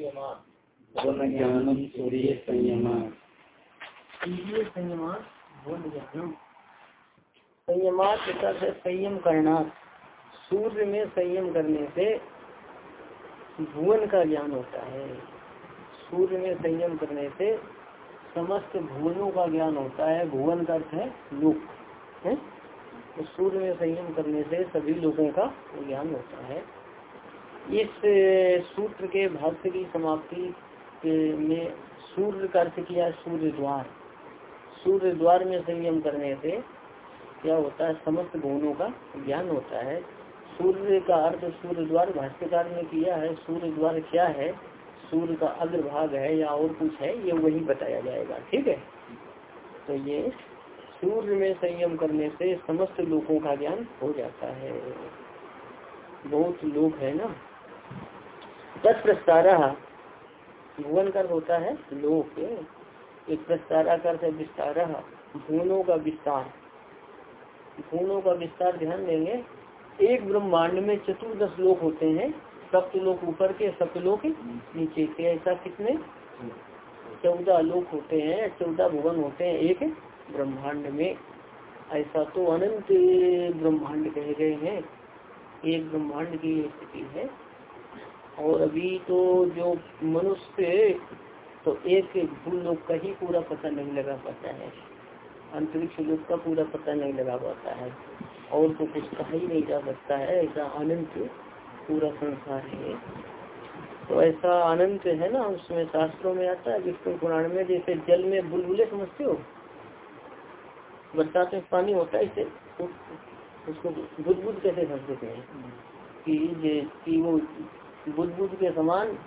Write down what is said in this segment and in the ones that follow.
ज्ञानम सूर्य संयमा संयमात से संयम करना। सूर्य में संयम करने से भुवन का ज्ञान होता है। सूर्य में संयम करने से समस्त भुवनों का ज्ञान होता है। भुवन का अर्थ है लोक है? तो सूर्य में संयम करने से सभी लोगों का ज्ञान होता है। इस सूत्र के भाष्य की समाप्ति में सूर्य का अर्थ किया सूर्य द्वार। सूर्य द्वार में संयम करने से क्या होता है? समस्त भुवनों का ज्ञान होता है। सूर्य का अर्थ सूर्य द्वार भाष्यकार ने किया है। सूर्य द्वार क्या है? सूर्य का अग्रभाग है या और कुछ है, ये वही बताया जाएगा। ठीक है? तो ये सूर्य में संयम करने से समस्त लोगों का ज्ञान हो जाता है। बहुत लोग है ना तत्प्रस्तारा भुवन कर होता है लोक एक प्रस्तारा कर विस्तारा भुवनों का विस्तार भूनों का विस्तार ध्यान देंगे एक ब्रह्मांड में चतुर्दश लोक होते हैं सप्तलोक ऊपर के सप्तलोक नीचे के, ऐसा कितने? चौदह लोक होते हैं, चौदह भुवन होते हैं, एक ब्रह्मांड में। ऐसा तो अनंत ब्रह्मांड कहे गए हैं, एक ब्रह्मांड की स्थिति है। और अभी तो जो मनुष्य तो एक भूलोक का ही पूरा पता नहीं लगा पाता है। अंतरिक्ष लोक का पूरा पता नहीं लगा पाता है। और तो कुछ कहा ही नहीं जा सकता है। ऐसा अनंत पूरा संसार है। तो ऐसा अनंत है ना, उसमें शास्त्रों में आता है विष्णु पुराण में जैसे जल में बुलबुले समझते हो? बरसात में पानी होता है इसे उसको बुद्ध कैसे समझते हैं? कि कि वो बुद्ध बुद्ध के समान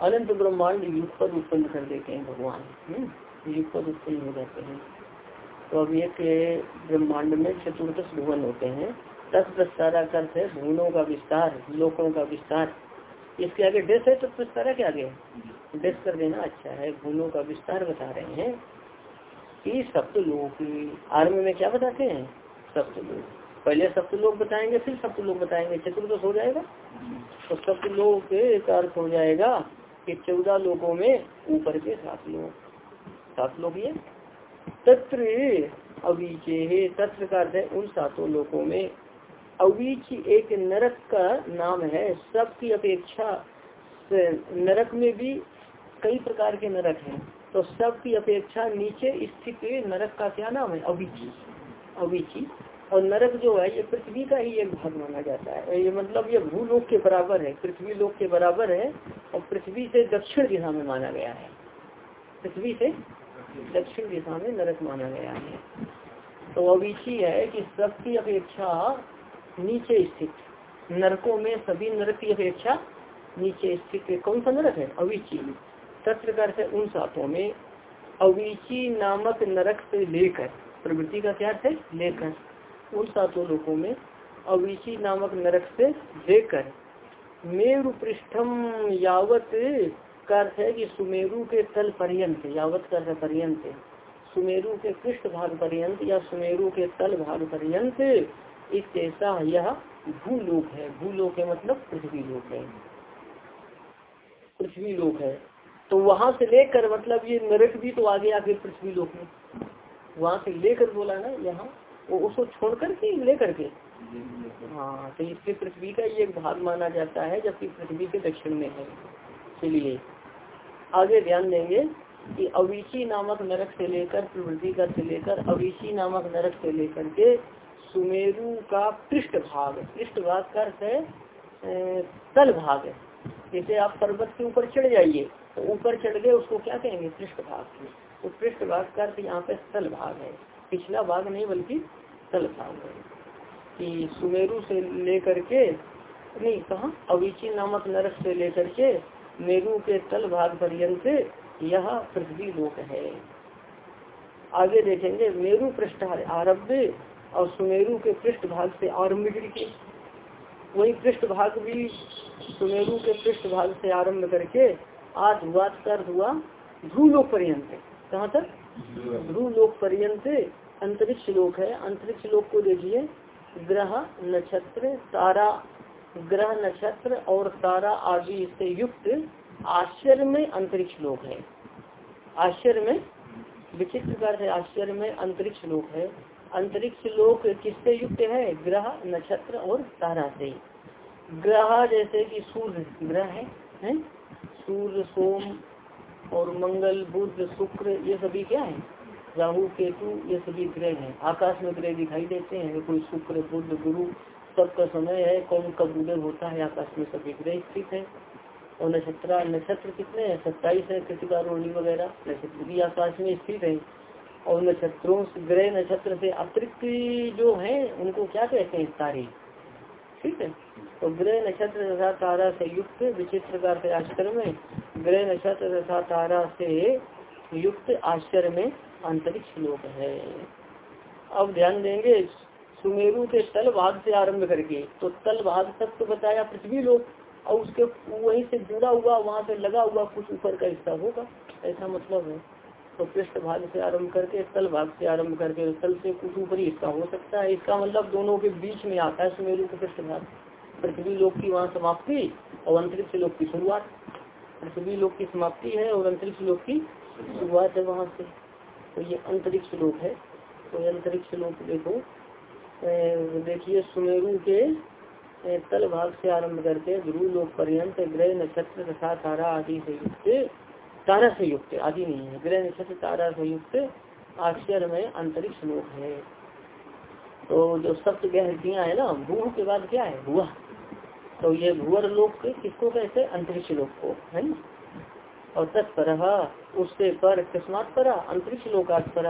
अनंत ब्रह्मांड युगपद उत्पन्न कर देते हैं भगवान। युगपद उत्पन्न हो जाते हैं। तो अब एक ब्रह्मांड में चतुर्दश भुवन होते हैं। दस प्रस्तारा अर्थ है, भुवनों का विस्तार, लोकों का विस्तार। इसके आगे डेस है तो प्रस्तारा के आगे। डेस कर देना अच्छा है भूनों का विस्तार बता रहे हैं। कि सप्त लोग आरंभ में क्या बताते हैं? सप्त लोग पहले सप्त लोग बताएँगे, फिर सप्त लोग बताएँगे। चतुर्दश हो जाएगा। तो सप्त लोग का अर्थ हो जाएगा कि चौदह लोगों में ऊपर के सात लोग। सात लोग ये तत्र अवीचे तत्र का अर्थ है उन सातों लोगों में। अवीच एक नरक का नाम है। सबकी अपेक्षा नरक में भी कई प्रकार के नरक हैं। तो सबकी अपेक्षा नीचे स्थित नरक का क्या नाम है? अवीची। अवीची। और नरक जो है, ये पृथ्वी का ही एक भाग माना जाता है। ये मतलब ये भूलोक के बराबर है, पृथ्वी लोक के बराबर है, और पृथ्वी से दक्षिण दिशा में माना गया है। पृथ्वी से दक्षिण दिशा में नरक माना गया है। तो अवीची है कि सबकी अपेक्षा नीचे स्थित, नरकों में सभी नरक की अपेक्षा नीचे स्थित कौन सा नरक है? अविची। तत्र कर उन सातों में अविची नामक नरक से लेकर, प्रवृत्ति का क्या है? लेकर। उन सातों लोगों में अवीची नामक नरक से लेकर मेरु पृष्ठम यावत का अर्थ है कि सुमेरु के तल पर्यंत, यावत कर पर्यंत, सुमेरु के पृष्ठ भाग पर्यंत या सुमेरु के तल भाग पर्यंत, इस ऐसा यह भूलोक है। भूलोक है मतलब पृथ्वी लोक है। पृथ्वी लोक है। तो वहाँ से लेकर मतलब ये नरक भी तो आ गया फिर पृथ्वी लोक में। वहाँ से लेकर बोला ना, यहाँ वो उसको छोड़ करके लेकर के। हाँ तो इससे पृथ्वी का ये एक भाग माना जाता है जबकि पृथ्वी के दक्षिण में है। इसलिए आगे ध्यान देंगे कि अवीची नामक नरक से लेकर प्रवृत्ति का से लेकर अवीची नामक नरक से लेकर के सुमेरु का पृष्ठ भाग। पृष्ठ भाग का अर्थ है तल भाग। है जैसे आप पर्वत के ऊपर चढ़ जाइए तो ऊपर चढ़ गए उसको क्या कहेंगे? पृष्ठ भाग। तो पृष्ठ भाग का अर्थ यहाँ पे स्थल भाग है। पिछला भाग नहीं बल्कि है कि सुमेरु से लेकर के नहीं कहा? अविची नामक नरक से लेकर के मेरु के तल भाग पर्यंत यह पृथ्वी लोक है। आगे देखेंगे मेरु पृष्ठ आरभ्य और सुमेरु के पृष्ठ भाग से आरंभ के। वही पृष्ठ भाग भी सुमेरु के पृष्ठ भाग से आरंभ करके आज हुआ कर हुआ ध्रुलोक पर्यंत। कहाँ तक? ध्रुलोक पर्यंत अंतरिक्ष लोक है। अंतरिक्ष लोक को देखिए। ग्रह नक्षत्र तारा ग्रह नक्षत्र और तारा आदि से युक्त आश्चर्य में अंतरिक्ष लोक है। आश्चर्य में विचित्र कर है आश्चर्य में अंतरिक्ष लोक है। अंतरिक्ष लोक किससे युक्त है? ग्रह नक्षत्र और तारा से। ग्रह जैसे कि सूर्य ग्रह है, है? सूर्य सोम और मंगल बुध शुक्र ये सभी क्या है? राहु, केतु, ये सभी ग्रह हैं। आकाश में ग्रह दिखाई देते हैं, कोई शुक्र बुद्ध गुरु, सबका समय है, कौन कब उदय होता है, आकाश में सभी ग्रह स्थित है। और नक्षत्र नक्षत्र कितने हैं? सत्ताईस है, कृतिका, रोहिणी वगैरह, नक्षत्र भी आकाश में स्थित है। और नक्षत्रों से, ग्रह नक्षत्र से अतिरिक्त जो है, उनको क्या कहते हैं? तारे। ठीक है? तो ग्रह नक्षत्र तथा तारा से युक्त विचित्र का आश्चर्य में, ग्रह नक्षत्र तथा तारा से युक्त आश्चर्य में अंतरिक्ष लोक है। अब ध्यान देंगे, सुमेरु के तल भाग से आरंभ करके तो तल भाग तक तो बताया पृथ्वी लोक, और उसके वहीं से जुड़ा हुआ, वहाँ से लगा हुआ कुछ ऊपर का हिस्सा होगा। ऐसा मतलब है। तो पृष्ठ भाग से आरंभ करके, तल भाग से आरंभ करके तो तल से कुछ ऊपर हिस्सा हो सकता है। इसका मतलब दोनों के बीच में आता है सुमेरु के पृष्ठ भाग। पृथ्वी लोक की वहाँ समाप्ति, और अंतरिक्ष लोक की शुरुआत। पृथ्वी लोक की समाप्ति है, और अंतरिक्ष लोक की शुरुआत है वहाँ से। तो ये अंतरिक्ष लोक है। तो ये अंतरिक्ष लोक देखो। देखिए, सुमेरु के तल भाग से आरंभ करके ध्रुव लोक पर्यंत, ग्रह नक्षत्र तथा तारा आदि से युक्त तारा से युक्त आदि नहीं है। ग्रह नक्षत्र, तारा से युक्त आश्चर्य में अंतरिक्ष लोक है। तो जो सप्त गहतियाँ है ना भू के बाद क्या है? भुआ तो ये भूअर लोक किसको कहते हैं? अंतरिक्ष लोक को, है ना? और तत्पर उससे पर अकस्मात पर अंतरिक्ष लोकात पर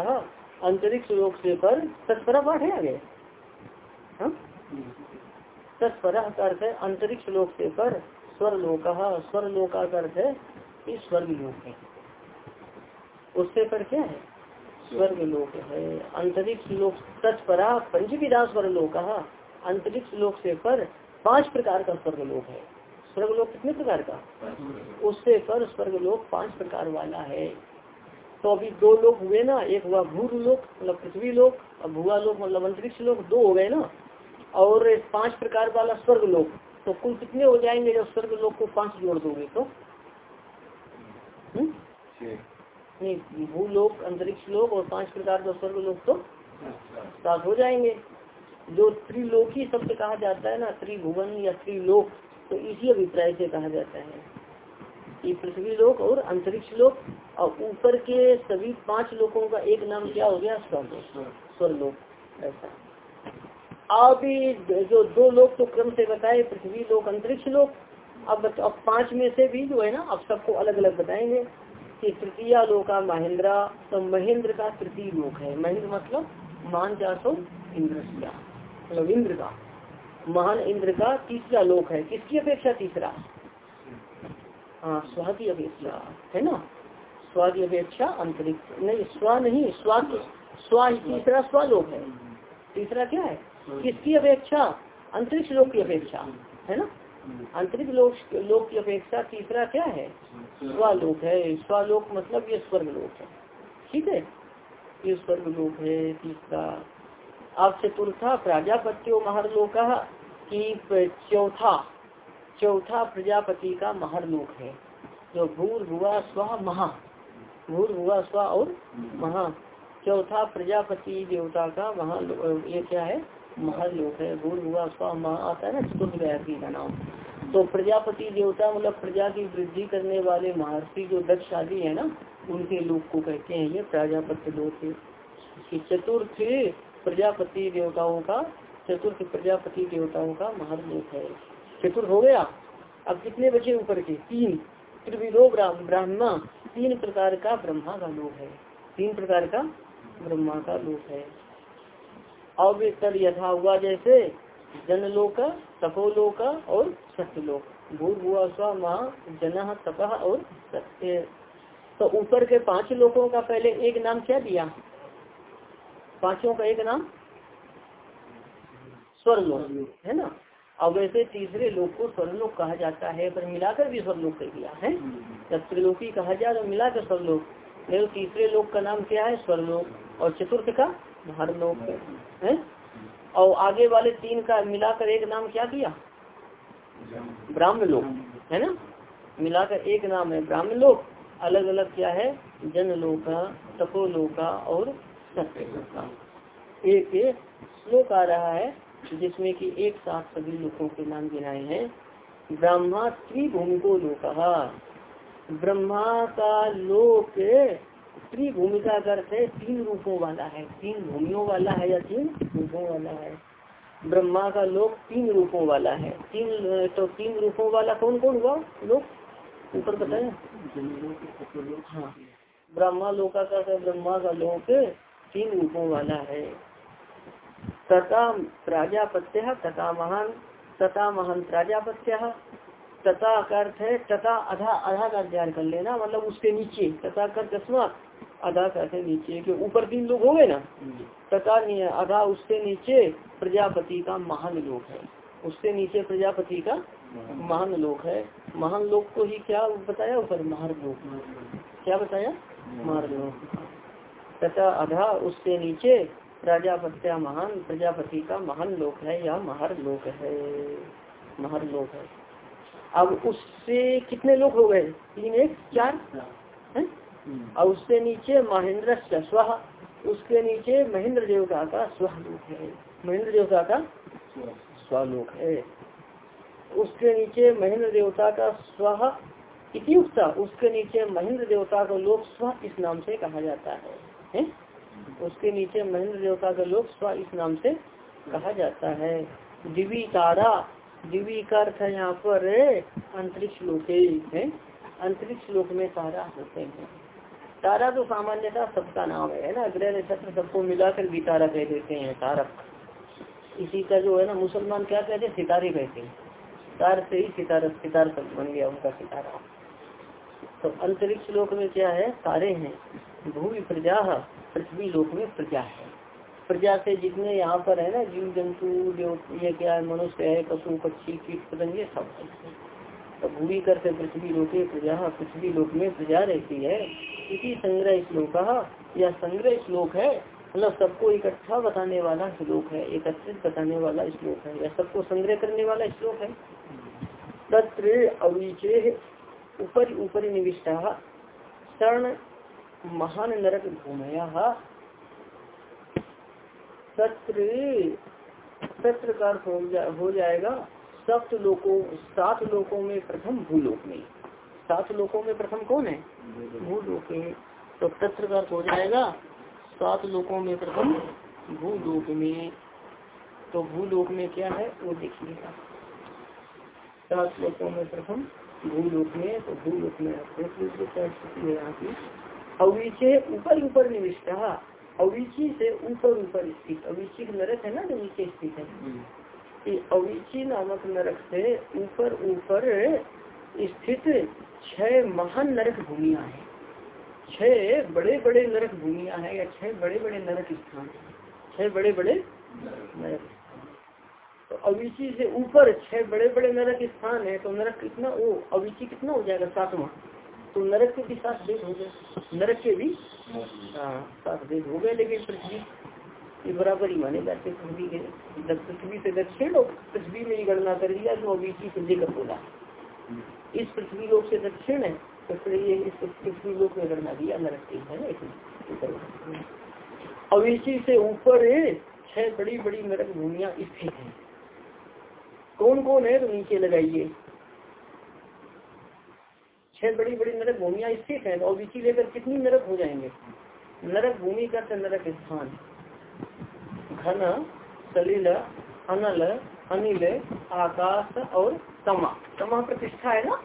अंतरिक्ष लोक से पर तत्पर पाठ है आगे हाँ? तत्पर अर्थ है अंतरिक्ष लोक से पर स्वर लोक स्वर लोका अर्थ है स्वर्ग लोक है। उससे पर क्या है? स्वर्ग लोक है। अंतरिक्ष लोक तत्परा पंचविदा स्वर लोक अंतरिक्ष लोक से पर पाँच प्रकार का स्वर्ग लोक है। स्वर्ग लोक कितने प्रकार का? उससे पर स्वर्ग लोक पाँच प्रकार वाला है। तो अभी दो लोग हुए ना एक हुआ भूर लोक मतलब पृथ्वी लोक और भूआ लोक मतलब अंतरिक्ष लोक दो हो गए ना। और पाँच प्रकार वाला स्वर्ग लोक तो कुल कितने हो जाएँगे जब स्वर्ग लोक को पाँच जोड़ दोगे तो? नहीं भूलोक अंतरिक्ष लोक और पाँच प्रकार का स्वर्ग लोक तो सात हो जाएँगे। जो त्रिलोकी शब्द कहा जाता है ना त्रिभुवन या त्रिलोक तो इसी अभिप्राय से कहा जाता है। कि पृथ्वी लोक और अंतरिक्ष लोक, और ऊपर के सभी पाँच लोगों का एक नाम क्या हो गया? स्वर्ग। स्वर्लोक ऐसा। अब जो दो लोग तो क्रम से बताए, पृथ्वी लोक, अंतरिक्ष लोक। अब अब पाँच में से भी जो है ना, अब सबको अलग अलग बताएँगे कि तृतीय लोका महेंद्रा तो महेंद्र का तृतीय लोक है। महेंद्र मतलब मान चार सौ इंद्र मतलब इंद्र का। महान इंद्र का तीसरा लोक है। किसकी अपेक्षा तीसरा? हाँ स्वा की अपेक्षा, है ना? स्वा की अपेक्षा अंतरिक्ष। नहीं, स्वा नहीं, स्वा स्वा तीसरा स्वलोक है। तीसरा क्या है? किसकी अपेक्षा? अंतरिक्ष लोक की अपेक्षा, है ना? आंतरिक लोक लोक की अपेक्षा तीसरा क्या है? स्वलोक है। स्वलोक मतलब ये स्वर्ग लोक है। ठीक है? ये स्वर्ग लोक है, तीसरा। अब चतुर्था प्रजापत्यो महरलोक। की चौथा चौथा प्रजापति का महरलोक है। जो भूर भुआ स्व महा, भूर भुआ स्व और महा, चौथा प्रजापति देवता का महा ये क्या है? महालोक है भूल हुआ स्वा महा आता है ना, चतुर्थ गायत्री का नाम। तो प्रजापति देवता मतलब प्रजा की वृद्धि करने वाले महर्षि जो दक्ष आदि है ना, उनके लोक को कहते हैं ये प्रजापति लोक चतुर्थ प्रजापति देवताओं का चतुर्थ प्रजापति देवताओं का महालोक है। चतुर्थ हो गया। अब कितने बचे ऊपर के? तीन। त्रिविधो ब्राह्मणा तीन प्रकार का ब्रह्मा का लोक है। तीन प्रकार का ब्रह्मा का लोक है। अब तद यथा हुआ जैसे जन जनलोक, तपोलोक और सत्यलोक। भूत हुआ स्व जन, तप और सत्य। तो ऊपर के पाँच लोगों का पहले एक नाम क्या दिया? पाँचों का एक नाम स्वरलोक है ना? अब वैसे तीसरे लोक को स्वरलोक कहा जाता है, पर मिलाकर भी स्वरलोक कर दिया, है? जब त्रिलोकी कहा जाए तो मिलाकर स्वरलोक नहीं तो तीसरे लोक का नाम क्या है? स्वरलोक और चतुर्थ का? लोक है? और आगे वाले तीन का मिलाकर एक नाम क्या किया? ब्राह्म है ना? मिलाकर एक नाम है ब्राह्मण लोक अलग अलग क्या है? जन लोका तपोलोका और सत्य लोका एक श्लोक आ रहा है। जिसमें कि एक साथ सभी लोगों के नाम गिनाए हैं। ब्रह्मा त्रिभूमिको लोक ब्रह्मा का लोक त्रिभूमिका अर्थ है तीन रूपों वाला है। तीन भूमियों वाला है या तीन रूपों वाला है? ब्रह्मा का लोक तीन रूपों वाला है। तीन तो तीन रूपों वाला कौन कौन हुआ? लोक? ऊपर बताया हाँ। ब्रह्मा लोका का ब्रह्मा का लोक तीन रूपों वाला है। तथा प्राजापत्य तथा महान तथा महान प्राजापत्य। तथा अर्थ है तथा आधा आधा का अध्ययन कर लेना मतलब उसके नीचे तथा कर तस्मात आधा कहते नीचे के ऊपर तीन लोग हो गए ना तथा आधा उसके नीचे प्रजापति का महान लोक है। उससे नीचे प्रजापति का महान लोक है। महान लोक को ही क्या बताया ऊपर? महार लोक। क्या बताया? महार लोक। तथा आधा उसके नीचे प्रजापत्या महान प्रजापति का महान लोक है या महर लोक है महार लोक है। अब उससे कितने लोग हो गए? तीन एक चार? है? और उससे नीचे महेंद्र स्व उसके नीचे महेंद्र देवता का स्वलोक है। महेंद्र देवता का स्वलोक है। उसके नीचे महेंद्र देवता का स्व इति उसके नीचे महेंद्र देवता का लोक स्व इस नाम से कहा जाता है, है? उसके नीचे महेंद्र देवता का लोक स्व इस नाम से कहा जाता है। दिवी तारा, दिवी का अर्थ है यहाँ पर अंतरिक्ष लोक है अंतरिक्ष लोक में तारा होते हैं। तारा तो सामान्यतः सबका नाम है ना? ग्रह नक्षत्र सबको मिलाकर भी तारा कह देते हैं, तारक। इसी का जो है ना, मुसलमान क्या कहते हैं? सितारे कहते हैं। तार से ही सितारा, सितार शब्द बन गया उनका सितारा। तो अंतरिक्ष लोक में क्या है? तारे हैं। भूमि प्रजा पृथ्वी लोक में प्रजा है। प्रजा से जितने यहाँ पर है ना जीव जंतु जो ये क्या है, मनुष्य है, पशु, पक्षी, कीट, पतंगे सब। तो भूमि करते पृथ्वी लोके प्रजा पृथ्वी लोक में प्रजा रहती है। इसी संग्रह श्लोक यह संग्रह श्लोक है मतलब सबको इकट्ठा बताने वाला श्लोक है, एकत्रित बताने वाला श्लोक है या सबको संग्रह करने वाला श्लोक है। तत्र अविचे ऊपर ऊपर निविष्टा, शरण महान नरक भूमया सत्र सत्र हो, जा, हो जाएगा सप्त लोकों सात लोकों में प्रथम भूलोक में सात लोकों में प्रथम कौन है? भूलोक। में तो तत्र का हो जाएगा सात लोकों में प्रथम भूलोक में तो भूलोक में क्या है? वो देखिएगा। सात लोकों में प्रथम भूलोक में तो भूलोक में क्या स्थिति है यहाँ की। अविचे ऊपर ऊपर निविष्टा अविची से ऊपर ऊपर स्थित। अविची नरक है ना जो नीचे स्थित है। कि अविची नामक नरक से ऊपर ऊपर स्थित छह महान नरक भूमिया है। छह बड़े बड़े नरक भूमिया है या छह बड़े बड़े नरक स्थान छह बड़े बड़े नरक तो अविची से ऊपर छह बड़े बड़े नरक स्थान है तो नरक कितना वो अविची कितना हो जाएगा? सातवां। तो नरक के भी सात देश हो गए। नरक के भी हाँ सात देश हो गए, लेकिन पृथ्वी ये बराबर ही माने जाते पृथ्वी के पृथ्वी से दक्षिण और पृथ्वी में ही गणना कर दिया जो अवीची से लेकर बोला। इस पृथ्वी लोक से दक्षिण है तो फिर ये इस पृथ्वी लोक में गणना दिया नरक की है अवीची से ऊपर छह बड़ी बड़ी नरक भूमिया स्थित है। कौन कौन है तो नीचे लगाइए। छह बड़ी बड़ी नरक भूमिया स्थित है तो अवीची लेकर कितनी नरक हो जाएँगे? नरक भूमि का नरक स्थान घन, सलिल, अनल, अनिल, आकाश और तमा। तमा प्रतिष्ठा है ना?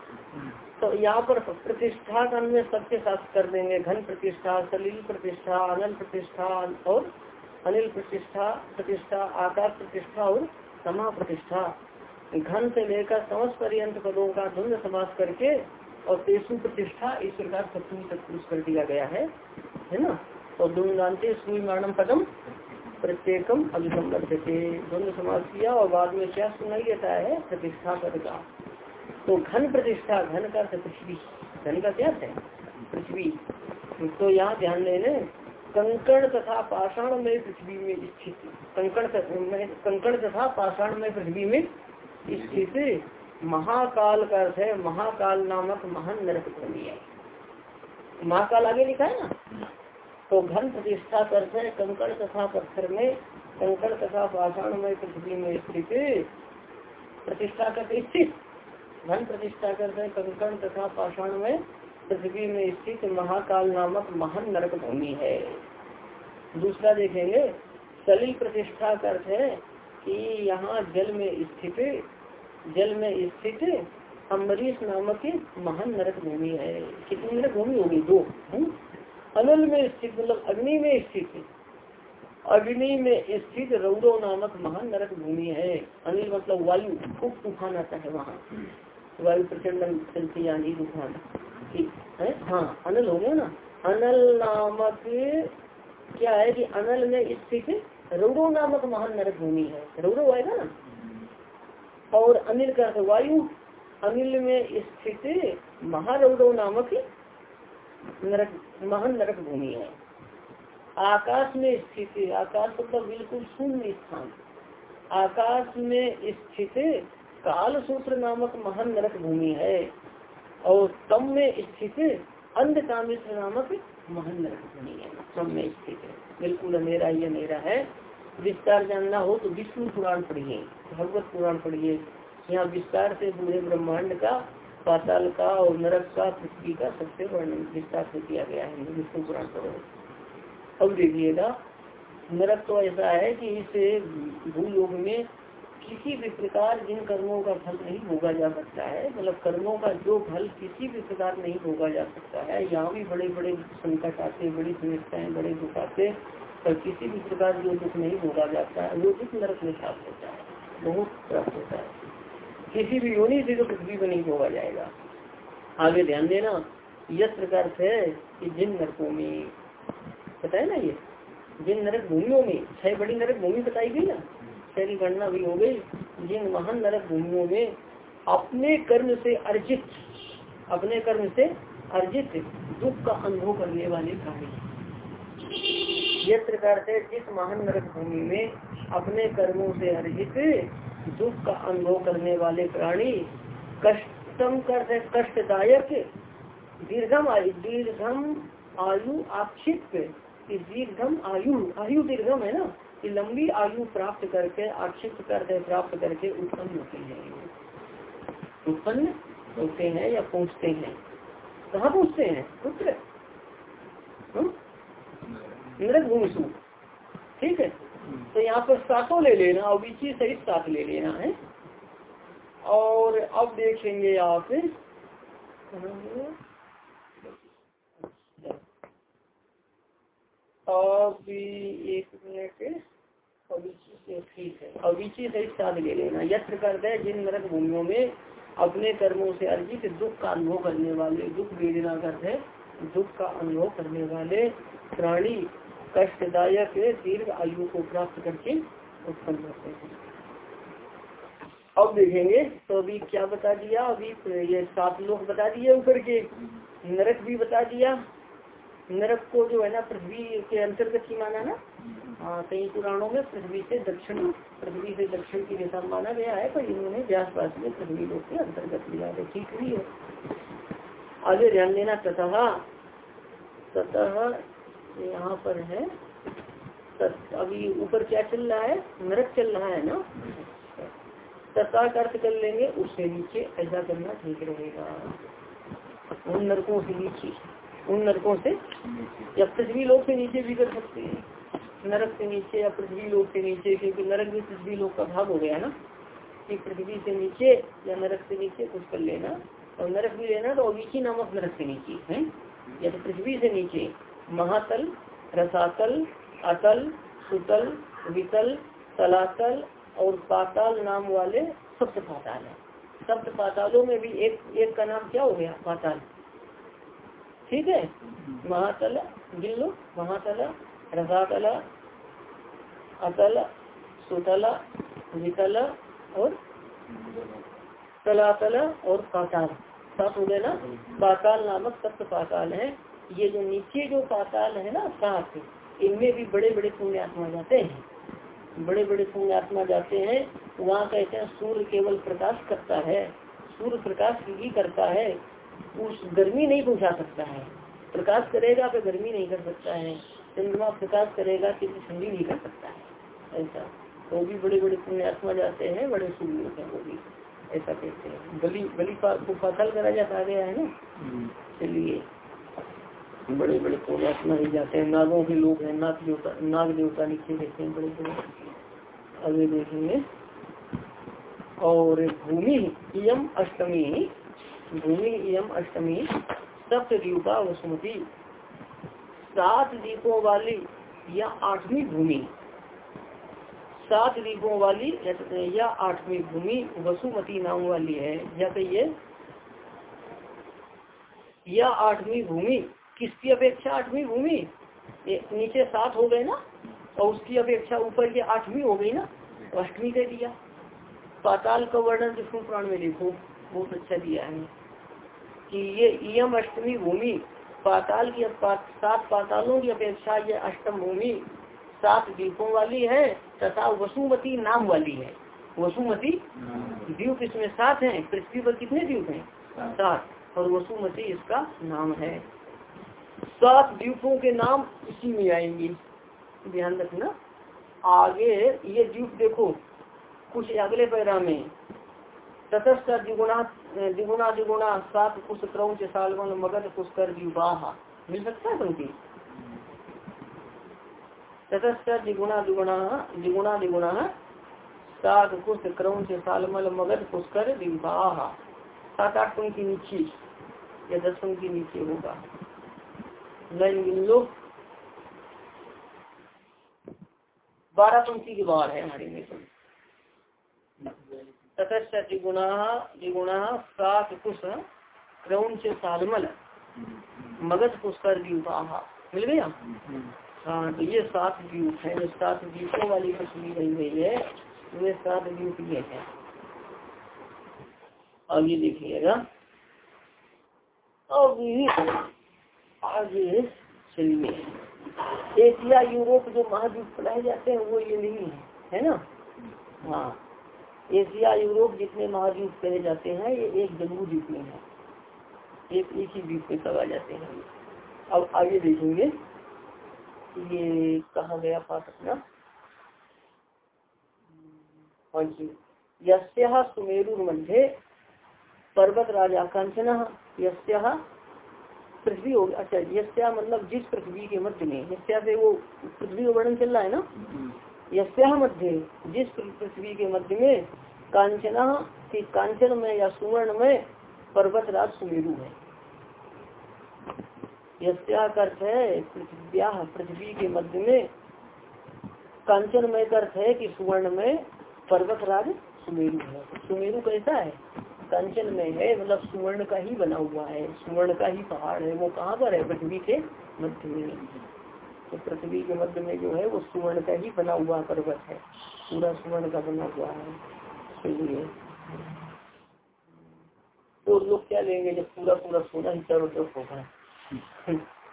तो यहाँ पर प्रतिष्ठा का अन्य सबके साथ कर देंगे। घन प्रतिष्ठा, सलील प्रतिष्ठा, अनल प्रतिष्ठा और अनिल प्रतिष्ठा प्रतिष्ठा, आकाश प्रतिष्ठा और समा प्रतिष्ठा। घन से लेकर समस्त पर्यंत पदों का धुंध समास करके और तेसु प्रतिष्ठा इस प्रकार सप्तमी तक कर दिया गया है है ना? और दुंगान्ते सुई मरणम पदम प्रत्येकम अभिसंबद्धते द्वंद्व समाज किया और बाद में क्या सुनाई देता है? प्रतिष्ठा पद का। तो घन प्रतिष्ठा, घन का पृथ्वी घन का क्या है? पृथ्वी। तो यहाँ ध्यान देने कंकड़ तथा पाषाण में पृथ्वी में स्थित। कंकड़ कंकड़ तथा पाषाण में पृथ्वी में स्थित महाकाल का अर्थ है, महाकाल नामक महान नरक भूमि है। महाकाल आगे लिखा है ना? तो घन प्रतिष्ठा कर है, कंकड़ तथा पत्थर में, कंकड़ तथा पाषाण में, पृथ्वी में स्थित प्रतिष्ठा कर स्थित घन प्रतिष्ठा करते कंकड़ तथा पाषाण में, पृथ्वी में स्थित महाकाल नामक महान नरक भूमि है। दूसरा देखेंगे, सलिल प्रतिष्ठा का अर्थ है कि यहाँ जल में स्थित जल में स्थित अम्बरीश नामक महान नरक भूमि है। कितनी नरक भूमि होगी? दो अनल में स्थित मतलब अग्नि में स्थित, अग्नि में स्थित रौरो नामक महान नरक भूमि है। अनिल मतलब वायु, खूब तूफ़ान आता है वहाँ। वायु प्रचंड चलती आंधी तूफ़ान। है? हाँ अनल हो गया ना? अनल नामक, क्या है कि अनल में स्थित रौरो नामक महान नरक भूमि है। रौरो आएगा ना? और अनिल का अर्थ वायु, अनिल में स्थित महारौरव नामक नरक, महान नरक भूमि है। आकाश में स्थित, आकाश मतलब बिल्कुल शून्य स्थान। आकाश में स्थित काल सूत्र नामक महान नरक भूमि है और तम में स्थित अंध कामेश्वर नामक महान नरक भूमि है। तम में स्थित बिल्कुल अंधेरा ही अंधेरा है। विस्तार जानना हो तो विष्णु पुराण पढ़िए, भगवत पुराण पढ़िए। यहाँ विस्तार से पूरे ब्रह्मांड का, पाताल का और नरक का, पृथ्वी का सबसे वर्णन, विस्तार से किया गया है। विष्णु पुराण पढ़ो। अब देखिएगा, नरक तो ऐसा है कि इस भूलोक में किसी भी प्रकार जिन कर्मों का फल नहीं भोगा जा सकता है मतलब कर्मों का जो फल किसी भी प्रकार नहीं भोगा जा सकता है, यहाँ भी बड़े बड़े संकट आते, बड़ी समस्याएँ, बड़े दुख आते पर किसी भी प्रकार जो दुख नहीं भोगा जाता है, वो दुख नरक में प्राप्त होता है, बहुत प्राप्त होता है। किसी भी योनि से तो पृथ्वी पर नहीं भोगा जाएगा। आगे ध्यान देना, यह प्रकार है कि जिन नरकों में, पता है ना ये? जिन नरक भूमियों में, छह बड़ी नरक भूमि बताई गई ना? छह गणना भी हो गई। जिन महान नरक भूमियों में अपने कर्म से अर्जित, अपने कर्म से अर्जित दुख का अनुभव करने वाले कार्य प्रकार से जिस महान नरक भूमि में अपने कर्मों से अर्जित दुख का अनुभव करने वाले प्राणी कष्टम कर कष्टदायक, दीर्घम आयु दीर्घम आयु आक्षिप दीर्घम आयु आयु दीर्घम है ना? कि लंबी आयु प्राप्त करके, आक्षिप्त करके प्राप्त करके उत्पन्न होते हैं। उत्पन्न होते हैं या पहुँचते हैं? कहाँ पहुँचते हैं? पुत्र। नृत भूमि ठीक है? तो यहाँ पर सातों ले लेना, और बीची सहित सात ले लेना है। और अब देखेंगे आप अभी एक मिनट। अविची सहित सात ले लेना। यत्र करते हैं जिन नरक भूमियों में अपने कर्मों से अर्जित दुख का अनुभव करने वाले, दुख वेदना करते दुख का अनुभव करने वाले प्राणी कष्टदायक दीर्घ आयु को प्राप्त करके उत्पन्न होते हैं। अब देखेंगे तो अभी क्या बता दिया? अभी ये सात लोग बता दिए ऊपर के, नरक भी बता दिया। नरक को जो है ना, पृथ्वी के अंतर्गत ही माना ना? हाँ कई पुराणों में पृथ्वी से दक्षिण, पृथ्वी से दक्षिण की दिशा माना गया है, पर इन्होंने व्यास पास में पृथ्वी लोग के अंतर्गत लिया है ठीक भी है। आगे ध्यान देना तथा तथा यहाँ पर है। अभी ऊपर क्या चल रहा है? नरक चल रहा है ना? तथा अर्थ कर लेंगे उससे नीचे ऐसा करना ठीक रहेगा। उन नरकों से नीचे उन नरकों से या पृथ्वी लोग से नीचे भी कर सकते हैं। नरक से नीचे या पृथ्वी लोग से नीचे क्योंकि नरक भी पृथ्वी लोग का भाग हो गया ना। कि पृथ्वी से नीचे या नरक से नीचे कुछ कर लेना। और नरक भी लेना तो अवीची नामक नरक से नीचे है? या तो पृथ्वी से नीचे। महातल, रसातल, अतल, सुतल, वितल, तलातल और पाताल नाम वाले सप्त पाताल है। सप्त पातालों में भी एक एक का नाम क्या हो गया? पाताल। ठीक है? महातल गिन लो महातल, रसातल, अतल, सुतल, वितल और तलातल और पाताल। सात हो गए ना? पाताल नामक सप्त पाताल है। ये जो नीचे जो पाताल है ना सात इनमें भी बड़े बड़े पुण्य आत्मा जाते हैं। बड़े बड़े पुण्य आत्मा जाते हैं वहाँ कहते हैं सूर्य केवल प्रकाश करता है। सूर्य प्रकाश ही करता है। उस गर्मी नहीं पहुँचा सकता है। प्रकाश करेगा तो गर्मी नहीं कर सकता है। चंद्रमा प्रकाश करेगा तो ठंडी नहीं कर सकता है। ऐसा। वो भी बड़े बड़े पुण्यात्मा जाते हैं बड़े लोग हैं वो भी। ऐसा कहते हैं। बलि बलि पाथल करा जाता गया है ना? चलिए। बड़े बड़े पुण्यात्मा ही जाते हैं। नागों के लोग हैं। नाग देवता नाग देवता नीचे देखते हैं बड़े बड़े अगले देखेंगे। और भूमि इम अष्टमी, भूमि इम अष्टमी सप्त द्वीपा वसुमती। सात दीपों वाली या आठवीं भूमि। सात द्वीपों वाली या आठवीं भूमि वसुमती नाम वाली है। या कहिए, या आठवीं भूमि किसकी अपेक्षा आठवीं भूमि नीचे सात हो गए ना और उसकी अपेक्षा ऊपर की आठवीं हो गई ना तो अष्टमी कह दिया। पाताल का वर्णन विष्णु पुराण में देखो बहुत अच्छा दिया है। कि ये इम अष्टमी भूमि पाताल की सात पातालों की अपेक्षा ये अष्टम भूमि सात द्वीपों वाली है तथा वसुमती नाम वाली है। वसुमती द्वीप इसमें सात हैं पृथ्वी पर कितने द्वीप हैं? सात। और वसुमती इसका नाम है। सात द्वीपों के नाम इसी में आएँगे। ध्यान रखना। आगे ये द्वीप देखो, कुछ अगले पैरा में। तटस्थ द्विगुणा द्विगुणा द्विगुणा, सात कुछ क्रौच सालवन, मगध, पुष्कर द्विवाह मिल सकता है पंक्ति तटस्थ द्विगुणा द्विगुणा द्विगुणा द्विगुणा, सात कुछ क्रौच सालमल, मगध, पुष्कर द्विवाह सात आठ पंक्ति नीचे, या दस पंक्ति नीचे होगा। नहीं लो बारह पंक्ति के बाद है हमारे में तटस्थ त्रिगुणा त्रिगुणा सात कुश क्रौन से सालमल, मगध पुष्कर द्वीपा मिल गया? हाँ तो ये सात द्वीप है सात द्वीपों वाली मछली रही गई है वे सात द्वीप ये है। आगे देखिएगा। अभी आगे चलिए। एशिया, यूरोप जो महाद्वीप बनाए जाते हैं, वो ये नहीं है है ना? हाँ। एशिया, यूरोप जितने महाद्वीप कहे जाते हैं, ये एक जम्मू द्वीप में है। एक एक ही द्वीप में आ जाते हैं अब आगे देखेंगे ये कहा गया पाठ अपना। हाँ जी। यस्या सुमेरु मध्य पर्वत राजा कंचन यस्या पृथ्वी हो अच्छा यस्या मतलब जिस पृथ्वी के मध्य में यस्या से वो पृथ्वी का वर्णन चल रहा है ना? यस्या मध्य जिस पृथ्वी के मध्य में कांचना की कांचन में या सुवर्ण में पर्वत राज सुमेरु है। यस्या अर्थ है पृथ्व्या पृथ्वी के मध्य में कांचन में अर्थ है कि सुवर्ण में पर्वत राज सुमेरु है। सुमेरु कैसा है? कंचन में है मतलब सुवर्ण का ही बना हुआ है, सुवर्ण का ही पहाड़ है, वो कहाँ पर है? पृथ्वी के मध्य में। तो पृथ्वी के मध्य में जो है, वो सुवर्ण का ही बना हुआ पर्वत है, पूरा सुवर्ण का बना हुआ है चलिए तो लोग क्या लेंगे, जब पूरा पूरा सोना ही चारों तरफ़ होगा?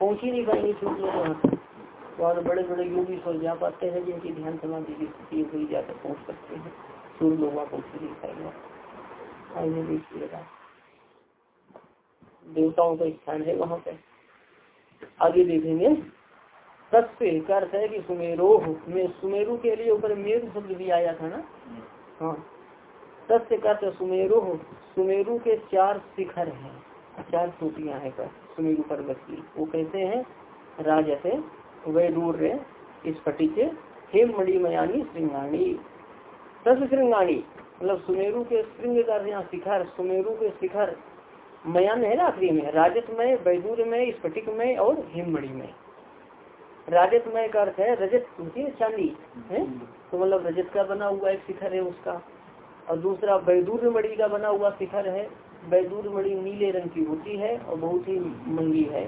पहुँच ही नहीं पाएँगे छोटे लोग वहाँ तक वहाँ बड़े बड़े योगी स्वर जा पाते हैं, जिनकी ध्यान समाधि की स्थिति हुई जाकर पहुँच सकते हैं। सूर्य लोग वहाँ पहुँच नहीं पाएँगे। आइए देखिएगा देवताओं का स्थान है वहाँ पे। आगे देखेंगे। सत्य का अर्थ है कि सुमेरो में सुमेरु के लिए ऊपर मेरु शब्द भी आया था ना? हाँ। सत्य का सुमेरु सुमेरु के चार शिखर हैं। चार चोटियाँ हैं पर, सुमेरु पर्वत की। वो कहते हैं? राजसे वैदूर स्फटिक हेम मणिमयानी श्रृंगाणी दस श्रृंगाणी मतलब सुमेरु के श्रृंग का यहाँ शिखर, सुमेरु के शिखर मयान है ना आखिरी में राजत में वैदूर में स्फटिक में और हिममणि में राजत में का अर्थ है रजत होती है चांदी, है? तो मतलब रजत का बना हुआ एक शिखर है उसका, और दूसरा वैदूर मणि का बना हुआ शिखर है। वैदूर मणि नीले रंग की होती है और बहुत ही महँगी है।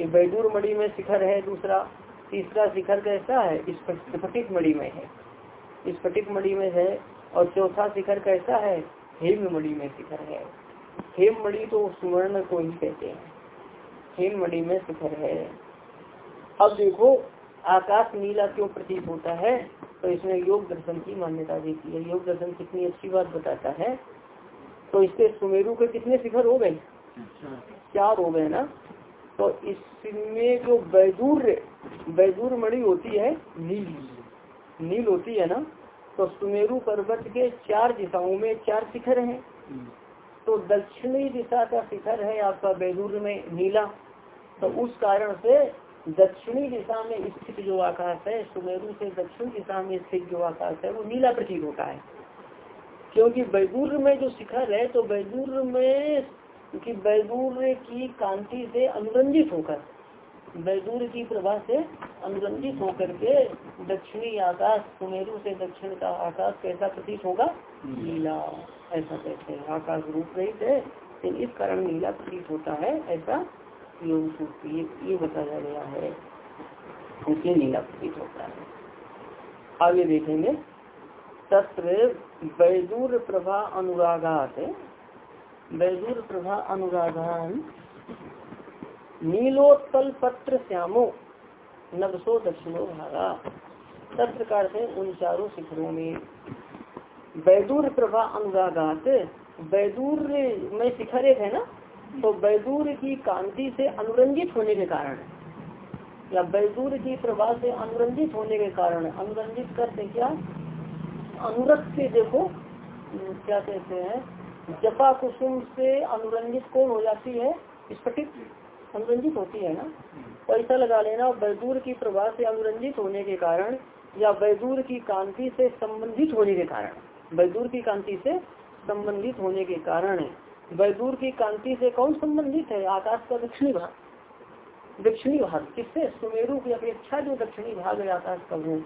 ये वैदूर मणि में शिखर है, दूसरा, तीसरा शिखर कैसा है? स्फटिक मणि में है। स्फटिक मणि में है और चौथा शिखर कैसा है? हेम मणि में शिखर है। हेम मणि तो सुवर्ण को ही कहते हैं। हेम मणि में शिखर है। अब देखो, आकाश नीला क्यों प्रतीत होता है? तो इसमें योग दर्शन की मान्यता देती है। योग दर्शन कितनी अच्छी बात बताता है। तो इससे सुमेरु के कितने शिखर हो गए? चार हो गए ना? तो इसमें जो बैदूर बैदूर मणि होती है, नील। नील होती है ना तो सुमेरु पर्वत के चार दिशाओं में चार शिखर हैं। तो दक्षिणी दिशा का शिखर है आपका बैदूर में नीला। तो उस कारण से दक्षिणी दिशा में स्थित जो आकाश है, सुमेरु से दक्षिण दिशा में स्थित जो आकाश है, वो नीला प्रतीत होता है। क्योंकि बैदूर में जो शिखर है तो बैदूर में कि बैदूर की कांति से अनुरंजित होकर बैदूर की प्रभा से अनुरंजित होकर के दक्षिणी आकाश सुमेरु से दक्षिण का आकाश कैसा प्रतीत होगा? नीला। ऐसा कहते हैं। आकाश रूप रहित है तो इस कारण नीला प्रतीत होता है ऐसा योग सूत्र ये, ये बताया गया है। इसलिए नीला प्रतीत होता है। आगे देखेंगे। तत्र वैदूर प्रभा अनुरागात। वैदूर प्रभा अनुरागान नीलोत्पल पत्र श्यामो नवसो दक्षिणो भागा। तत्र से उन चारों शिखरों में वैदूर प्रभा अनुरागात वैदूर में शिखर एक है ना तो बैदूर की कांति से अनुरंजित होने के कारण, या बैदूर की प्रभा से अनुरंजित होने के कारण, अनुरंजित करते क्या? अनुरक्त से देखो, क्या कहते हैं, जपा कुसुम से अनुरंजित कौन हो जाती है? स्फटिक। अनुरंजित होती है ना? ऐसा लगा लेना बैदूर की प्रभा से अनुरंजित होने के कारण या बैदूर की कांति से संबंधित होने के कारण। बैदूर की कांति से संबंधित होने के कारण वैदूर की कांति से कौन संबंधित है? आकाश का दक्षिणी भाग। दक्षिणी भाग किससे? सुमेरु की अपेक्षा जो दक्षिणी भाग है, आकाश का वो।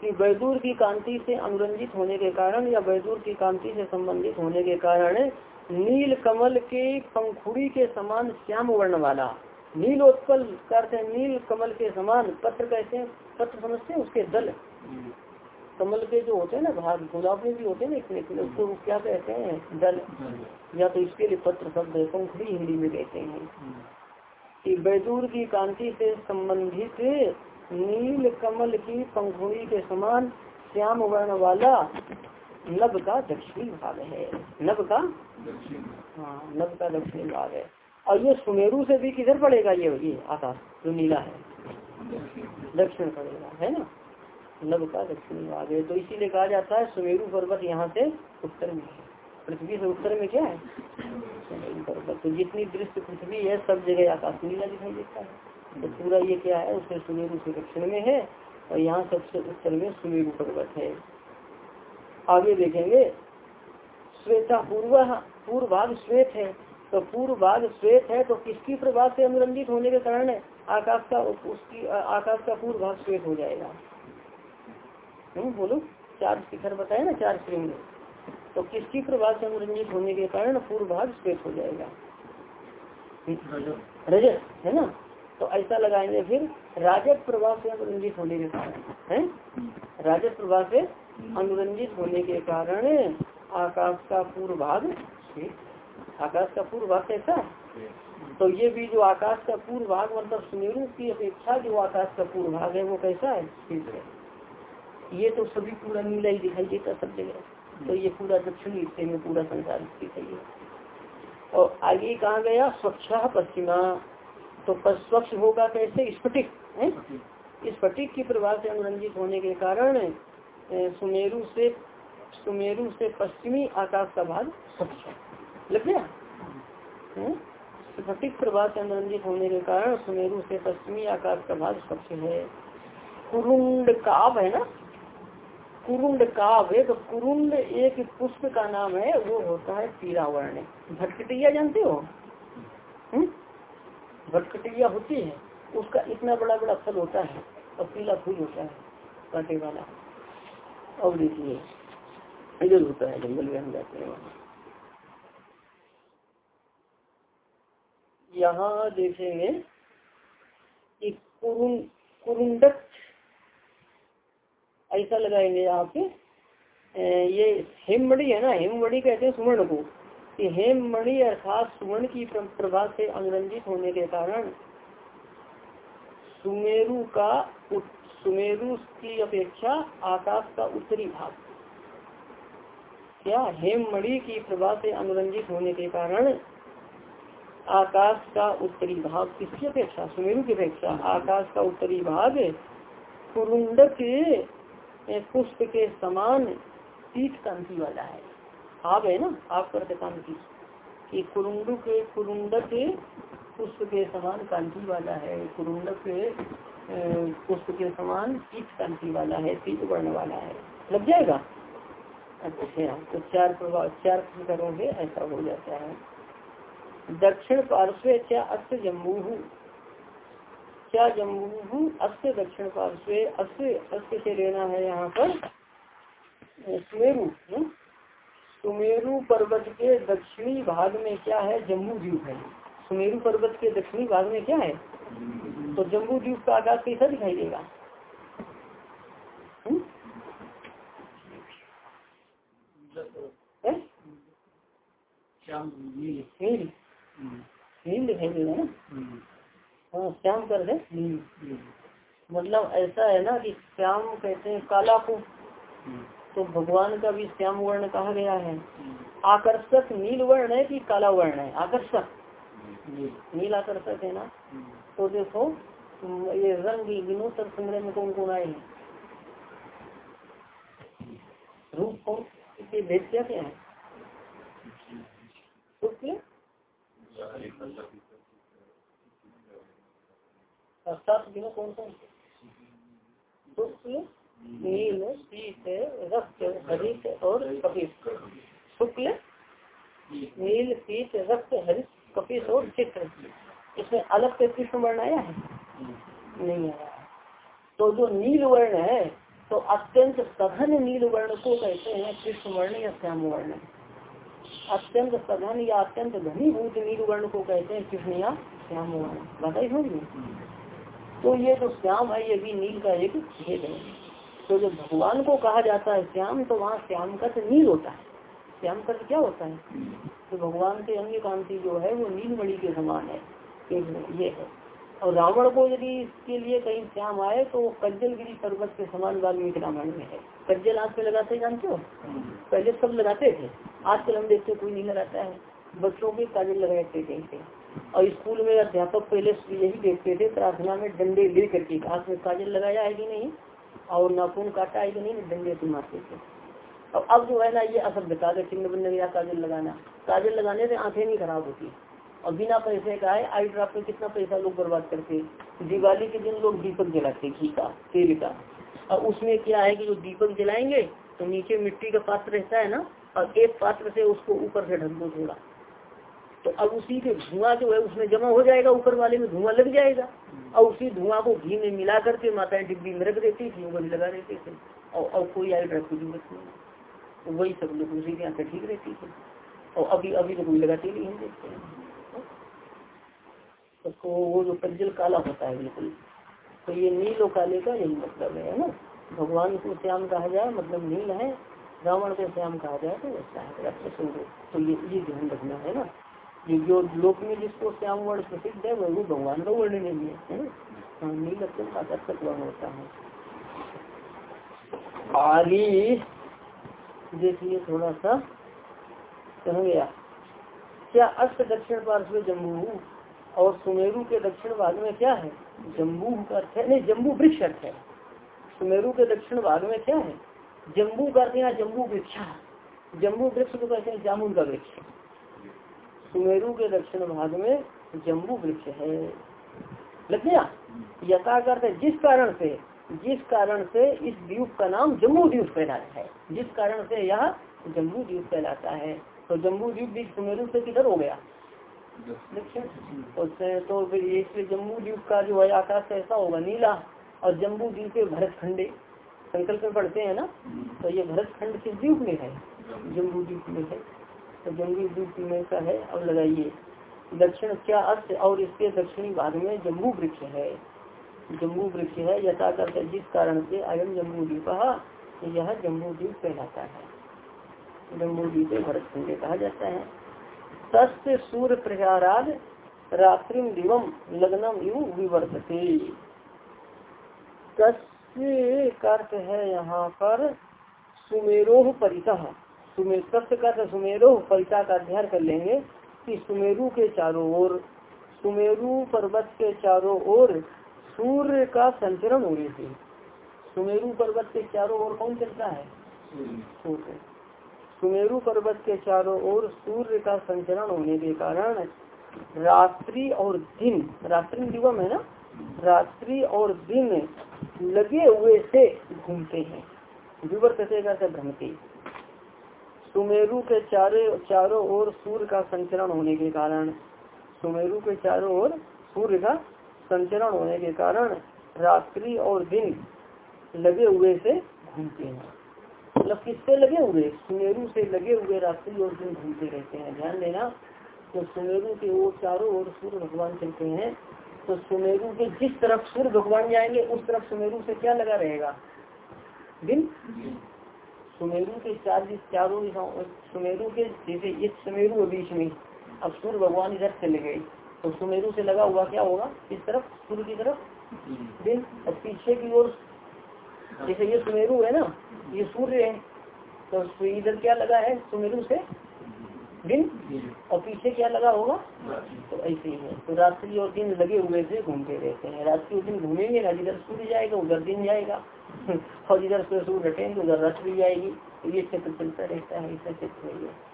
कि वैदूर की कांति से अनुरंजित होने के कारण या बैदूर की कांति से संबंधित होने के कारण नील कमल के पंखुड़ी के समान श्याम वर्ण वाला। नीलोत्पल करते नील कमल के समान पत्र कहते हैं पत्र समझते हैं उसके दल। कमल के जो होते हैं ना भाग गुलाब में भी होते हैं ना इतने उसको क्या कहते हैं दल। या तो इसके लिए पत्र शब्द पंखुड़ी हिंदी में कहते हैं। कि बैदूर की कांति से संबंधित नील कमल की पंखुड़ी के समान श्याम वर्ण वाला नभ का दक्षिणी भाग है। नभ का? हाँ नभ का दक्षिणी भाग है। और ये सुमेरु से भी किधर पड़ेगा ये? ये आकाश जो नीला है। दक्षिण। पड़ेगा है ना? नभ का दक्षिणी भाग है। तो इसीलिए कहा जाता है सुमेरु पर्वत यहाँ से उत्तर में है। पृथ्वी से उत्तर में क्या है? सुमेरु पर्वत। तो जितनी दृश्य पृथ्वी है सब जगह आकाश नीला दिखाई देता है। तो पूरा ये क्या है? उससे सुमेरु से दक्षिण में है और यहाँ सबसे उत्तर में सुमेरु पर्वत है। आगे देखेंगे। श्वेता पूर्व पूर्व भाग श्वेत है। तो पूर्व भाग श्वेत है तो किसकी प्रभाव से अनुरंजित होने के कारण आकाश का उसकी आकाश का पूर्व भाग श्वेत हो जाएगा। हम्म बोलो। चार शिखर बताए ना चार श्रेणी तो किसकी प्रभाव से अनुरंजित होने के कारण पूर्व भाग श्वेत हो जाएगा? रजत। है ना? तो ऐसा लगाएँगे फिर राजत प्रभाव से अनुरंजित होने के कारण। है? राजत प्रभाव से अनुरंजित होने के कारण आकाश का पूर्व भाग आकाश का पूर्व भाग कैसा तो ये भी जो आकाश का पूर्व भाग मतलब सुमेरु की अपेक्षा जो आकाश का पूर्व भाग है वो कैसा है? ठीक है। ये तो सभी पूरा नीला ही दिखाई देता सब जगह। तो ये पूरा दक्षिणी हिस्से में पूरा संसार दिखाई है और आगे कहा गया स्वच्छ पश्चिमा। तो स्वच्छ होगा कैसे? स्फटिक है? स्फटिक। की प्रभाव से अनुरंजित होने के कारण सुमेरु से सुमेरु से पश्चिमी आकाश का भाग लग गया? स्फटिक प्रभाव से अनुरंजित होने के कारण सुमेरु से पश्चिमी आकाश का भाग स्वच्छ है। कुरुंड काव है ना? कुरुंड काव्य तो कुरुंड एक पुष्प का नाम है, वो होता है पीला वर्ण भटकटिया जानते हो? भटकटिया होती है, उसका इतना बड़ा बड़ा फल होता है, और पीला फूल होता है, कांटे वाला। और देखिए, इधर होता है, जंगल में हम जाते हैं यहाँ देखेंगे कि कुरुंड कुरुंडक, ऐसा लगाएँगे यहाँ पे ये हेममणि है ना हेममणि कहते हैं सुवर्ण को। कि हेममणि अर्थात सुवर्ण की प्रभाव से अनुरंजित होने के कारण सुमेरु का सुमेरु की अपेक्षा आकाश का उत्तरी भाग। क्या हेममणि की प्रभा से अनुरंजित होने के कारण आकाश का उत्तरी भाग किसकी अपेक्षा? सुमेरु की अपेक्षा। आकाश का उत्तरी भाग कुरुंडक पुष्प के समान पीठ कांति वाला है। आप है ना? आप करते कांति कि। कुरुंडु के कुरुंडक पुष्प के समान कांति वाला है। कुरुंडक पुष्प के समान? पीठ कांति वाला है पीठ वर्ण वाला है। लग जाएगा? अच्छा तो चार प्रभाव चार करोगे ऐसा हो जाता है। दक्षिण पार्श्व क्या अस्त जम्बू। क्या जम्बू? अस्त, दक्षिण पार्श्व। अस्त अस्त से लेना है यहाँ पर। सुमेरु सुमेरु पर्वत के दक्षिणी भाग में क्या है? जम्बू द्वीप है। सुमेरु पर्वत के दक्षिणी भाग में क्या है? तो जम्बू द्वीप का आकाश कैसा दिखाई देगा। नील। नील। दिखाई देगा ना? हाँ श्याम कर दे। मतलब ऐसा है ना कि श्याम कहते हैं काला को तो भगवान का भी श्याम वर्ण कहा गया है। आकर्षक नील वर्ण है कि काला वर्ण है? आकर्षक। नील। आकर्षक है ना? तो देखो ये रंग विनोद संग्रह में कौन कौन आए हैं? रूप कौन इसके भेद क्या क्या? है कौन कौन शुक्ल नील, शीत, रक्त, हरित और कपित शुक्ल, नील, शीत, रक्त, हरित कपित और चित्र। इसमें अलग से कृष्ण वर्ण आया है? नहीं आया। तो जो नील वर्ण है तो अत्यंत सघन नील वर्ण को कहते हैं कृष्ण वर्ण या श्याम वर्ण। अत्यंत सघन या अत्यंत घनीभूत नील वर्ण को कहते हैं कृष्ण या श्याम वर्ण। बताइए समझ तो ये जो श्याम है, ये भी नील का एक भेद है। तो जब भगवान को कहा जाता है श्याम तो वहाँ श्याम का तो नील होता है। श्याम का क्या होता है? तो भगवान के अंग कांति जो है, वो नीलमणि के समान है। ये है। और रावण को यदि इसके लिए कहीं श्याम आए तो कज्जल गिरी पर्वत के समान वाल्मीकि रामायण में है। कज्जल में लगाते जानते हो? पहले सब लगाते थे, आजकल हम देखते कोई नहीं लगाता है। बच्चों के काजल लगाते थे और स्कूल में अध्यापक पहले यही देखते थे, प्रार्थना में डंडे ले करके आँख में काजल लगाया है कि नहीं? और नाखून काटा है कि नहीं डंडे से मारते थे। और अब जो है ना, ये असभ्यता का चिन्ह बनने गया काजल लगाना। काजल लगाने से आँखें नहीं खराब होती। और बिना पैसे का है आई ड्राप में कितना पैसा लोग बर्बाद करते दिवाली के दिन लोग दीपक जलाते घी का तेल का। और उसमें क्या है कि जो दीपक जलाएँगे तो नीचे मिट्टी का पात्र रहता है ना और एक पात्र से उसको ऊपर से ढक दो थोड़ा तो अब उसी के धुआँ जो है उसमें जमा हो जाएगा ऊपर वाले में धुआँ लग जाएगा। और उसी धुआँ को घी में मिला करके माताएँ डिब्बी में रख देती थी वही लगा देते थे और, और कोई आई ड्रग की ज़रूरत नहीं तो वही सब लोग उसी के यहाँ ठीक रहती थी और अभी अभी तो कोई लगाते नहीं हम देखते हैं। तो वो जो कज्जल काला होता है बिल्कुल। तो ये नील और काले का यही मतलब है ना? भगवान को श्याम कहा जाए मतलब नील है रावण को श्याम कहा जाए तो ऐसा है। तो ये ये ध्यान रखना है ना? ये जो लोक में जिसको श्याम वर्ण प्रसिद्ध है वही भगवान का वर्ण नहीं है हाँ, नील अत्यंत आकर्षक वर्ण होता है। आगे देखिए थोड़ा सा कह गया क्या अस्त दक्षिण पार्श्व जम्बू और सुमेरु के दक्षिण भाग में क्या है? जम्बू का अर्थ है, नहीं, जम्बू वृक्ष अर्थ है। सुमेरु के दक्षिण भाग में क्या है? जम्बू का अर्थ यहाँ जम्बू वृक्ष। जम्बू वृक्ष को कहते हैं, जामुन का वृक्ष। सुमेरु के दक्षिण भाग में जम्बू वृक्ष है। लग गया? यथा करते जिस कारण से, जिस कारण से इस द्वीप का नाम जम्बू द्वीप कहलाता है। जिस कारण से यह जम्बू द्वीप कहलाता है। तो जम्बू द्वीप भी सुमेरु से किधर हो गया? उससे तो फिर इसलिए जम्बू द्वीप का जो है, आकाश ऐसा होगा, नीला और जम्बू द्वीप के भरत खंडे संकल्प में पढ़ते हैं ना तो ये भरत खंड किस द्वीप में है? जम्बू द्वीप में है। तो जंगी द्वीप में का है, अब लगाइए। दक्षिण क्या अर्थ और इसके दक्षिणी भाग में जम्बू वृक्ष है। जम्बू वृक्ष है यथा करते जिस कारण से अयम जम्बू द्वीप यह जम्बू द्वीप कहलाता है। जम्बू द्वीप भरत खंडे कहा जाता है। तस्त सूर्य प्रचाराद रात्रि दिवम लग्नम यु विवर्तते। तस्य अर्थ है यहाँ पर सुमेरोह परिता। सुमेर सत्य का सुमेरु फलिता का अध्ययन कर लेंगे कि सुमेरु के चारों ओर सुमेरु पर्वत के चारों ओर सूर्य का संचरण होने से। सुमेरु पर्वत के चारों ओर कौन चलता है? सूर्य। सुमेरु पर्वत के चारों ओर सूर्य का संचरण होने के कारण रात्रि और दिन, रात्रि दिवम है ना, रात्रि और दिन लगे हुए से घूमते हैं। विवर्त से भ्रमते। सुमेरु के चारे, चारों ओर सूर्य का संचरण होने के कारण, सुमेरु के चारों ओर सूर्य का संचरण होने के कारण रात्रि और दिन लगे हुए से घूमते हैं। मतलब किससे लगे हुए? सुमेरु से लगे हुए रात्रि और दिन घूमते रहते हैं। ध्यान देना तो सुमेरु के ओर चारों ओर सूर्य भगवान चलते हैं। तो सुमेरु के जिस तरफ़ सूर्य भगवान जाएँगे उस तरफ़ सुमेरु से क्या लगा रहेगा? दिन? सुमेरु के चार जिस चारों सुमेरु के जैसे इस सुमेरु बीच में अब सूर्य भगवान इधर चले गए। तो सुमेरु से लगा हुआ क्या होगा? इस तरफ़ सूर्य की तरफ़? दिन। और पीछे की ओर जैसे ये सुमेरु है ना, ये सूर्य है तो इधर क्या लगा है? सुमेरु से दिन? और पीछे क्या लगा होगा? तो ऐसे ही है। तो रात्रि और दिन लगे हुए से घूमते रहते हैं। रात्रि और दिन घूमेंगे ना, जिधर सूर्य जाएगा, उधर दिन जाएगा। और जिधर सूर्य हटेंगे उधर रात्रि जाएगी तो ये चक्र चलता रहता है, ऐसा चक्र है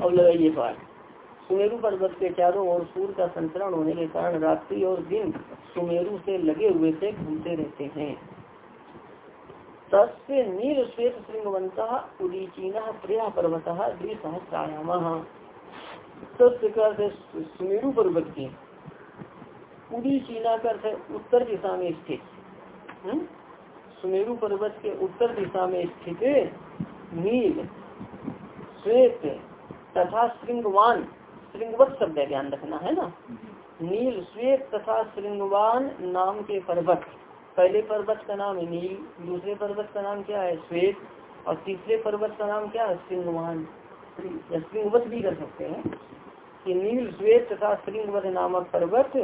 अब लगाइए पाठ सुमेरु पर्वत के चारों ओर सूर्य का संचरण होने के कारण रात्रि और दिन सुमेरु से लगे हुए से घूमते रहते हैं। तस्य नील श्वेत श्रृंगवंत उदीचीन प्रिया पर्वत द्विसहस्रायाम। सुमेरु पर्वत के। उदीचीना कर उत्तर दिशा में स्थित। हम्म? सुमेरु पर्वत के उत्तर दिशा में स्थित नील, श्वेत तथा श्रृंगवान श्रृंगवत शब्द ध्यान रखना है ना? नील श्वेत तथा श्रृंगवान नाम के पर्वत। पहले पर्वत का नाम है नील, दूसरे पर्वत का नाम क्या है? श्वेत, और तीसरे पर्वत का नाम क्या है? श्रृंगवान। श्रृंगवत भी कर सकते हैं। कि नील, श्वेत तथा श्रृंगवत नामक पर्वत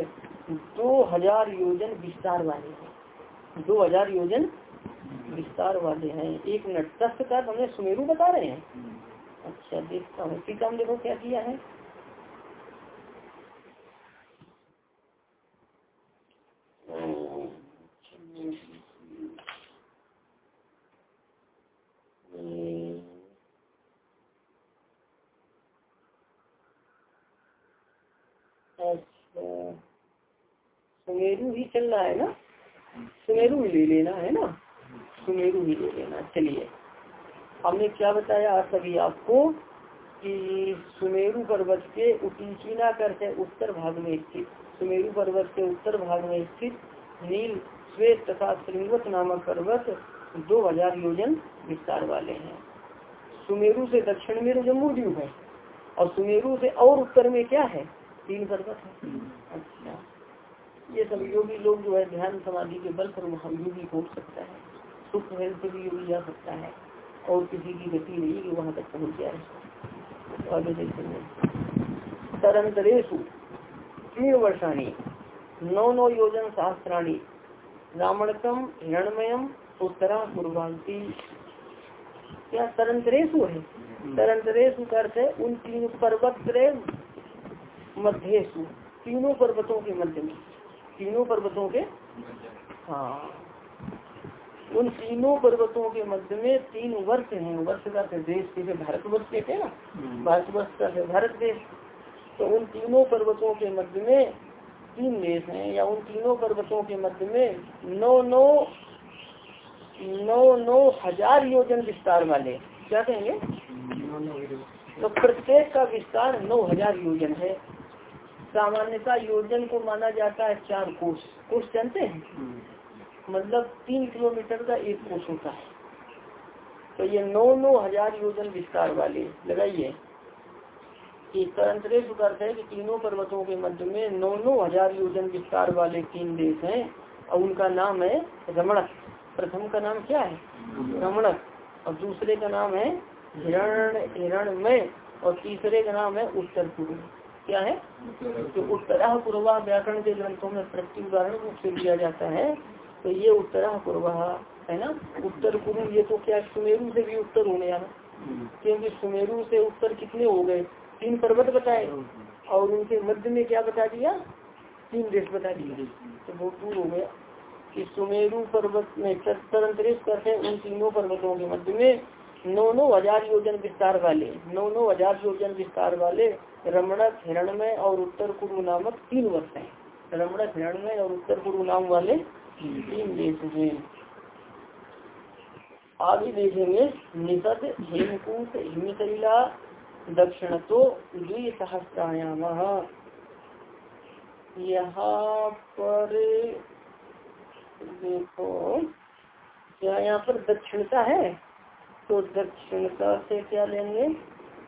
दो हज़ार योजन विस्तार वाले हैं। दो हज़ार योजन विस्तार वाले हैं। एक मिनट तस्त का हमें सुमेरु बता रहे हैं। अच्छा देखता हूँ। में देखो क्या किया है? सुमेरु ही चल रहा है ना? सुमेरु ही ले लेना है ना? सुमेरु ही ले लेना, चलिए। हमने क्या बताया सभी आपको कि सुमेरु पर्वत के उटीचीना करते उत्तर भाग में स्थित। सुमेरु पर्वत के उत्तर भाग में स्थित नील श्वेत तथा श्रृंगवत नामक पर्वत दो हज़ार योजन विस्तार वाले हैं। सुमेरु से दक्षिण में जम्मू द्वीप है और सुमेरु से और उत्तर में क्या है? तीन पर्वत है। अच्छा। ये सब योगी लोग जो है, ध्यान समाधि के बल पर वहाँ योगी हो सकता है। सुख से भी योगी जा सकता है। और किसी की गति नहीं कि वहाँ तक पहुँच जाए। तो आगे देखेंगे तरंतरेशु तीन वर्षाणी? नौ नौ योजन शास्त्राणी। रावणकम हिरणमयम उत्तरा पूर्वांति क्या तरंतरेशु है? तरंतरेशु करते उन तीन पर्वत मध्येशु तीनों पर्वतों के मध्य में। तीनों पर्वतों के? हाँ। उन तीनों पर्वतों के मध्य में तीन वर्ष हैं। वर्ष का देश जैसे भारत वर्ष कहते हैं ना? हम्म। भारत वर्ष का भारत देश। तो उन तीनों पर्वतों के मध्य में तीन देश हैं या उन तीनों पर्वतों के मध्य में नौ नौ नौ नौ हज़ार योजन विस्तार वाले। क्या कहेंगे? तो प्रत्येक का विस्तार नौ हज़ार योजन है। सामान्यता योजन को माना जाता है चार कोष कोष जानते हैं? हम्म। मतलब तीन किलोमीटर का एक कोष होता है। तो ये नौ नौ हज़ार योजन विस्तार वाले लगाइए। कि तरंतरेश अर्थ है कि तीनों पर्वतों के मध्य में नौ नौ हज़ार योजन विस्तार वाले तीन देश हैं और उनका नाम है रमणक। प्रथम का नाम क्या है? रमणक। और दूसरे का नाम है हिरण हिरण में और तीसरे का नाम है उत्तर पूर्व। क्या है? जो उत्तरा पूर्वा व्याकरण के ग्रंथों में प्रति उदाहरण रूप से दिया जाता है। तो ये उत्तरा पूर्वा, है ना? उत्तर पूर्व, ये तो क्या सुमेरु से भी उत्तर होने आना क्योंकि सुमेरु से उत्तर कितने हो गए? तीन पर्वत बताए। और उनके मध्य में क्या बता दिया? तीन देश बता दिया तो बहुत दूर हो गया। कि सुमेरु पर्वत में तरंतरित करते उन तीनों पर्वतों के मध्य में नौ नौ हज़ार योजन विस्तार वाले नौ नौ हज़ार योजन विस्तार वाले रमणक में और उत्तर पूर्व नामक तीन वर्ष हैं। रमणक में और उत्तर पूर्व नाम वाले तीन देश हैं। आगे देखेंगे, निषद, हेमकूट हिमशैला दक्षिण तो द्विसहस्रायाम। यहाँ पर देखो, क्या यहाँ पर दक्षिणता है? तो दक्षिणता से क्या लेंगे?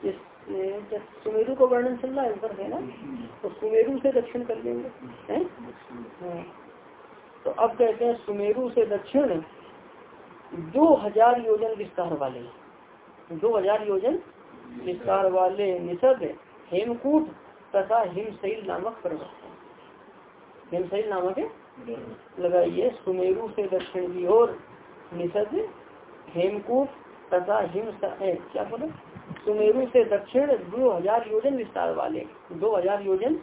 इससे सुमेरु का वर्णन चल रहा है ऊपर है ना तो सुमेरु से दक्षिण कर लेंगे, हैं? हाँ। तो अब कहते हैं सुमेरु से दक्षिण दो हज़ार योजन विस्तार वाले। दो हज़ार योजन विस्तार वाले निषद हेमकूट तथा हिमशैल नामक पर्वत हिमशैल नामक लगाइए, सुमेरु से दक्षिण की ओर निषद हेमकूट तथा हिम क्या बोले? सुमेरु से दक्षिण दो हज़ार योजन विस्तार वाले, दो हज़ार योजन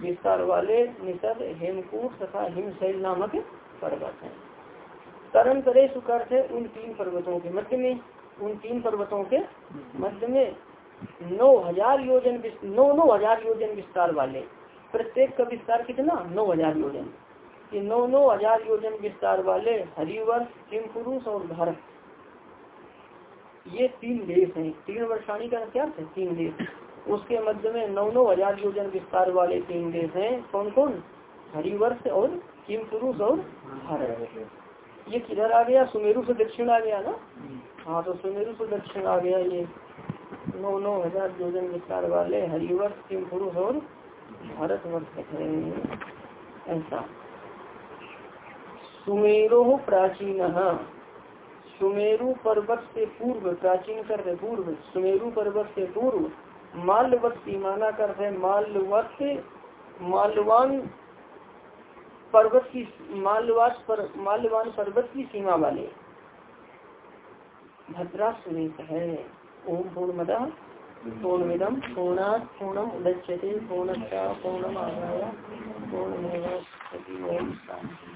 विस्तार वाले निषद हेमकूट तथा हिमशैल नामक पर्वत है। तरण करे सुकर थे उन तीन पर्वतों के मध्य में। उन तीन पर्वतों के मध्य में नौ हज़ार योजन नौ नौ हज़ार योजन विस्तार वाले। प्रत्येक का विस्तार कितना? नौ हज़ार योजन। ये नौ नौ हज़ार योजन विस्तार वाले हरिवर्ष किम पुरुष और भारत। ये तीन देश हैं। तीन वर्षाणी का क्या है? तीन देश। उसके मध्य में नौ नौ हज़ार योजन विस्तार वाले तीन देश हैं। कौन कौन हरिवर्ष और किम पुरुष और भारत ये किधर आ गया? सुमेरु से दक्षिण आ गया ना? हाँ तो सुमेरु से दक्षिण आ गया ये। नौ नौ हज़ार योजन विस्तार वाले हरिवर्ष, किम पुरुष और भारत वर्ष ऐसा। सुमेरो प्राचीन सुमेरु पर्वत से पूर्व, प्राचीन कर रहे पूर्व, सुमेरु पर्वत से पूर्व माल्यवत सीमाना कर माल्यवत माल्यवान पर्वत की माल्यवास पर माल्यवान पर्वत की सीमा वाले। भद्रा सुरेश है ओम पूर्णमद पूर्णमिदम पूर्णात् पूर्णम उदच्यते, पूर्णस्य पूर्णमादाय, पूर्णमेव शांति